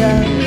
yeah.